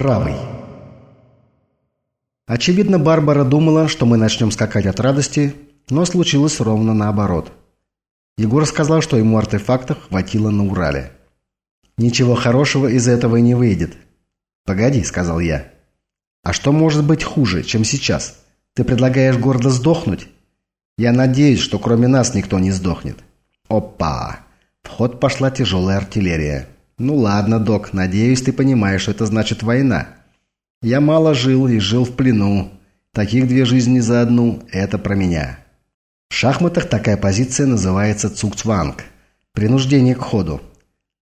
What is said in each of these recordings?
Правый. Очевидно, Барбара думала, что мы начнем скакать от радости, но случилось ровно наоборот. Егор сказал, что ему артефактов хватило на Урале. «Ничего хорошего из этого не выйдет». «Погоди», — сказал я. «А что может быть хуже, чем сейчас? Ты предлагаешь гордо сдохнуть?» «Я надеюсь, что кроме нас никто не сдохнет». «Опа!» В ход пошла тяжелая артиллерия. «Ну ладно, док, надеюсь, ты понимаешь, что это значит война. Я мало жил и жил в плену. Таких две жизни за одну – это про меня». В шахматах такая позиция называется цукцванг – принуждение к ходу.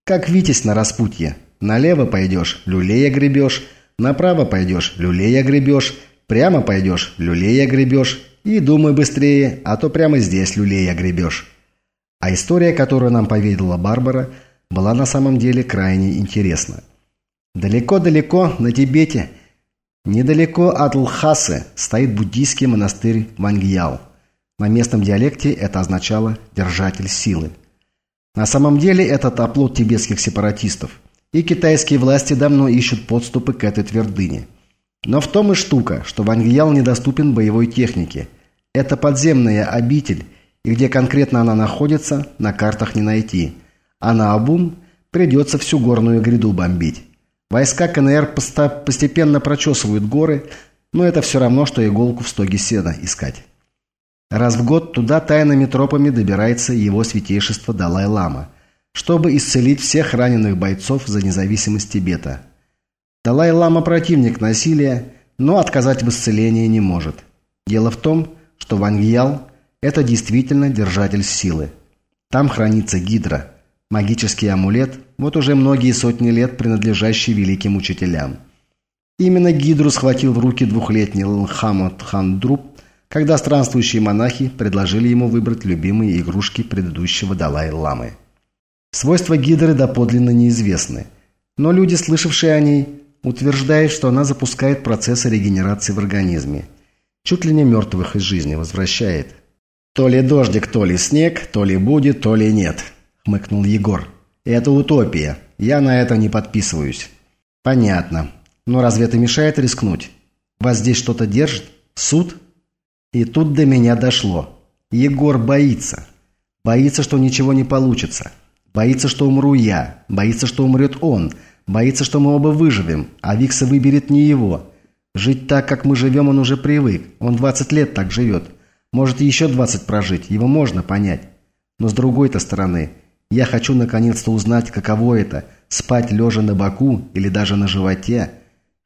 Как Витязь на распутье. Налево пойдешь – люлея гребешь, направо пойдешь – люлея гребешь, прямо пойдешь – люлея гребешь. И думай быстрее, а то прямо здесь люлея гребешь. А история, которую нам поведала Барбара – была на самом деле крайне интересна. Далеко-далеко на Тибете, недалеко от Лхасы, стоит буддийский монастырь Вангьял. На местном диалекте это означало «держатель силы». На самом деле этот оплот тибетских сепаратистов, и китайские власти давно ищут подступы к этой твердыне. Но в том и штука, что Вангьял недоступен боевой технике. Это подземная обитель, и где конкретно она находится, на картах не найти – а на обум придется всю горную гряду бомбить. Войска КНР постепенно прочесывают горы, но это все равно, что иголку в стоге сена искать. Раз в год туда тайными тропами добирается его святейшество Далай-Лама, чтобы исцелить всех раненых бойцов за независимость Тибета. Далай-Лама противник насилия, но отказать в исцелении не может. Дело в том, что Вангьял – это действительно держатель силы. Там хранится гидра – Магический амулет, вот уже многие сотни лет принадлежащий великим учителям. Именно Гидру схватил в руки двухлетний Лхамат Хандруб, когда странствующие монахи предложили ему выбрать любимые игрушки предыдущего Далай-ламы. Свойства Гидры доподлинно неизвестны, но люди, слышавшие о ней, утверждают, что она запускает процессы регенерации в организме. Чуть ли не мертвых из жизни возвращает. То ли дождик, то ли снег, то ли будет, то ли нет хмыкнул Егор. «Это утопия. Я на это не подписываюсь». «Понятно. Но разве это мешает рискнуть? Вас здесь что-то держит? Суд?» И тут до меня дошло. Егор боится. Боится, что ничего не получится. Боится, что умру я. Боится, что умрет он. Боится, что мы оба выживем, а Викса выберет не его. Жить так, как мы живем, он уже привык. Он 20 лет так живет. Может, еще 20 прожить. Его можно понять. Но с другой-то стороны, я хочу наконец-то узнать, каково это – спать лежа на боку или даже на животе.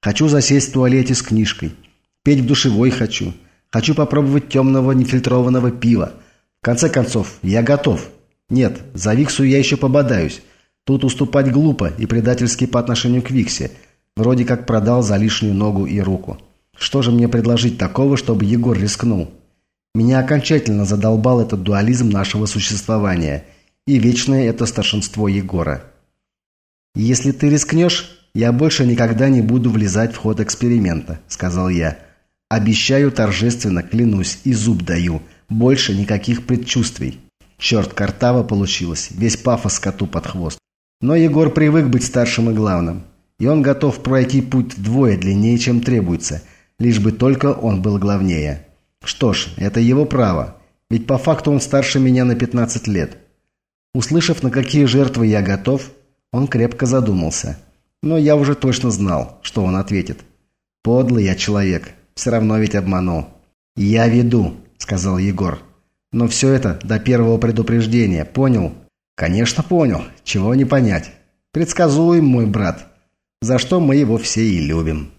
Хочу засесть в туалете с книжкой. Петь в душевой хочу. Хочу попробовать темного нефильтрованного пива. В конце концов, я готов. Нет, за Виксу я еще пободаюсь. Тут уступать глупо и предательски по отношению к Виксе. Вроде как продал за лишнюю ногу и руку. Что же мне предложить такого, чтобы Егор рискнул? Меня окончательно задолбал этот дуализм нашего существования – и вечное это старшинство Егора. «Если ты рискнешь, я больше никогда не буду влезать в ход эксперимента», – сказал я. «Обещаю торжественно, клянусь и зуб даю. Больше никаких предчувствий». Черт, картава получилось, весь пафос коту под хвост. Но Егор привык быть старшим и главным. И он готов пройти путь вдвое длиннее, чем требуется, лишь бы только он был главнее. Что ж, это его право, ведь по факту он старше меня на 15 лет. Услышав, на какие жертвы я готов, он крепко задумался. Но я уже точно знал, что он ответит. «Подлый я человек, все равно ведь обманул». «Я веду», — сказал Егор. «Но все это до первого предупреждения, понял?» «Конечно понял, чего не понять. Предсказуем, мой брат, за что мы его все и любим».